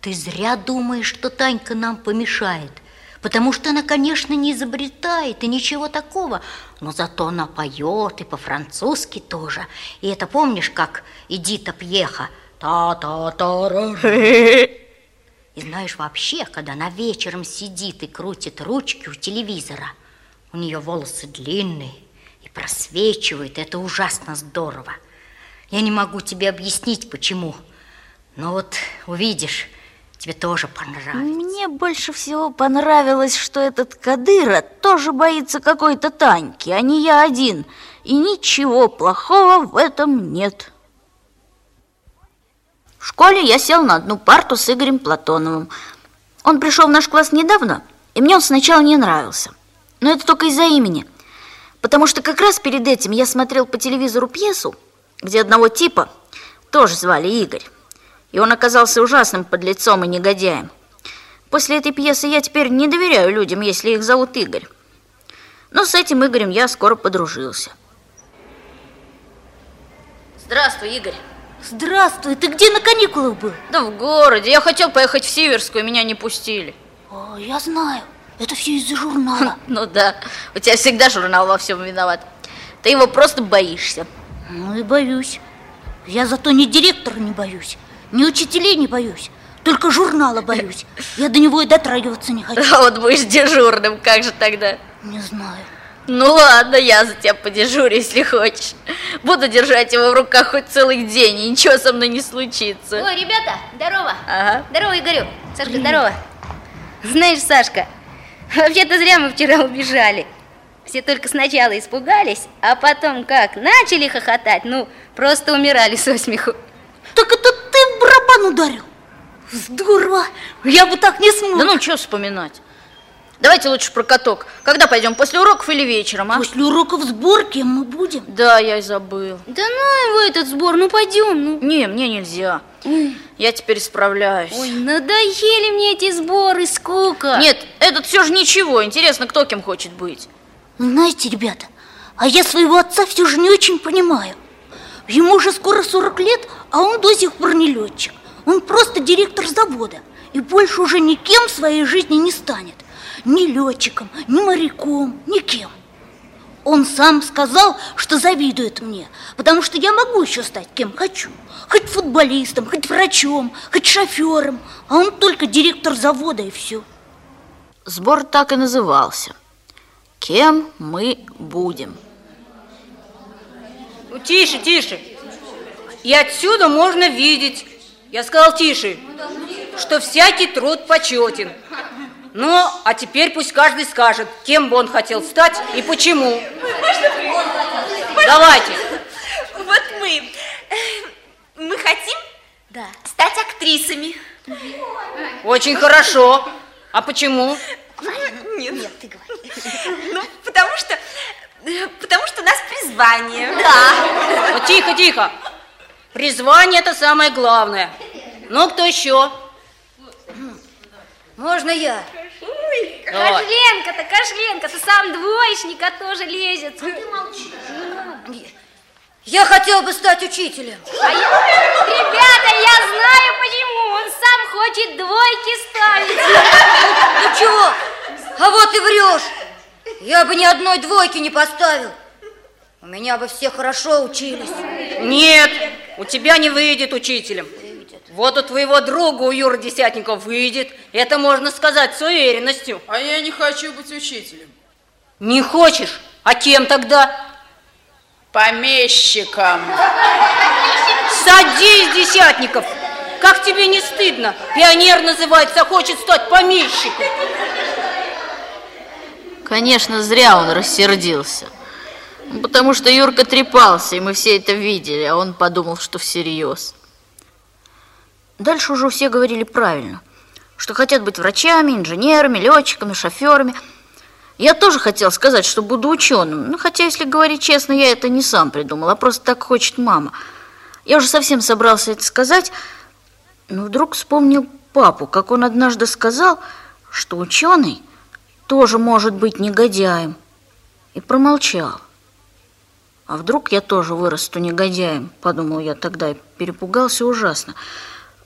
Ты зря думаешь, что Танька нам помешает. Потому что она, конечно, не изобретает и ничего такого, но зато она поет и по-французски тоже. И это помнишь, как Эдита Пьеха? Та-та-та-ра. И знаешь, вообще, когда она вечером сидит и крутит ручки у телевизора, у нее волосы длинные и просвечивают, это ужасно здорово. Я не могу тебе объяснить, почему, но вот увидишь, тебе тоже понравится. Мне больше всего понравилось, что этот Кадыра тоже боится какой-то Таньки, а не я один, и ничего плохого в этом нет. В школе я сел на одну парту с Игорем Платоновым. Он пришел в наш класс недавно, и мне он сначала не нравился. Но это только из-за имени. Потому что как раз перед этим я смотрел по телевизору пьесу, где одного типа тоже звали Игорь. И он оказался ужасным подлецом и негодяем. После этой пьесы я теперь не доверяю людям, если их зовут Игорь. Но с этим Игорем я скоро подружился. Здравствуй, Игорь. Здравствуй, ты где на каникулах был? Да в городе. Я хотел поехать в Сиверскую, меня не пустили. О, я знаю. Это все из-за журнала. Ну да, у тебя всегда журнал во всем виноват. Ты его просто боишься. Ну и боюсь. Я зато ни директора не боюсь, ни учителей не боюсь. Только журнала боюсь. Я до него и дотрагиваться не хочу. А вот будешь дежурным, как же тогда? Не знаю. Ну ладно, я за тебя подежурю, если хочешь. Буду держать его в руках хоть целый день, и ничего со мной не случится. Ой, ребята, здорово. Ага. Здорово, Игорю. Сашка, здорово. Знаешь, Сашка, вообще-то зря мы вчера убежали. Все только сначала испугались, а потом как начали хохотать, ну, просто умирали со смеху. Барабан ударил? Здорово. Я бы так не смог. Да ну, что вспоминать? Давайте лучше про каток. Когда пойдем, после уроков или вечером, а? После уроков сборки мы будем. Да, я и забыл. Да ну его этот сбор, ну пойдем, ну. Не, мне нельзя. Я теперь справляюсь. Ой, надоели мне эти сборы, скука. Нет, этот все же ничего. Интересно, кто кем хочет быть. Знаете, ребята, а я своего отца все же не очень понимаю. Ему уже скоро 40 лет, а он до сих пор не летчик. Он просто директор завода и больше уже никем в своей жизни не станет. Ни летчиком, ни моряком, никем. Он сам сказал, что завидует мне, потому что я могу еще стать кем хочу. Хоть футболистом, хоть врачом, хоть шофером, а он только директор завода и все. Сбор так и назывался. Кем мы будем? Ну, тише, тише. И отсюда можно видеть, я сказал тише, что всякий труд почетен. Ну, а теперь пусть каждый скажет, кем бы он хотел стать и почему. Давайте. Вот мы. Мы хотим Да. стать актрисами. Очень хорошо. А почему? Нет, нет, ты говори. Ну, потому что... Потому что у нас призвание. Ну, тихо, тихо. Призвание это самое главное. Ну, кто еще? Можно я? Давай. Кошленка-то, Кошленка, ты сам двоечник, а тоже лезет. Я хотел бы стать учителем. А я- Ребята, я знаю почему. Он сам хочет двойки ставить. Ну чего? А вот и врешь. Я бы ни одной двойки не поставил. У меня бы все хорошо учились. Нет, у тебя не выйдет учителем. Вот у твоего друга, у Юры Десятникова, выйдет. Это можно сказать с уверенностью. А я не хочу быть учителем. Не хочешь? А кем тогда? Помещиком. Садись, Десятников! Как тебе не стыдно? Пионер называется, а хочет стать помещиком. Конечно, зря он рассердился. Потому что Юрка трепался, и мы все это видели, а он подумал, что всерьез. Дальше уже все говорили правильно, что хотят быть врачами, инженерами, летчиками, шоферами. Я тоже хотел сказать, что буду ученым, ну, хотя, если говорить честно, я это не сам придумал, а просто так хочет мама. Я уже совсем собрался это сказать, но вдруг вспомнил папу, как он однажды сказал, что ученый тоже может быть негодяем, и промолчал. А вдруг я тоже вырасту негодяем, подумал я тогда и перепугался ужасно.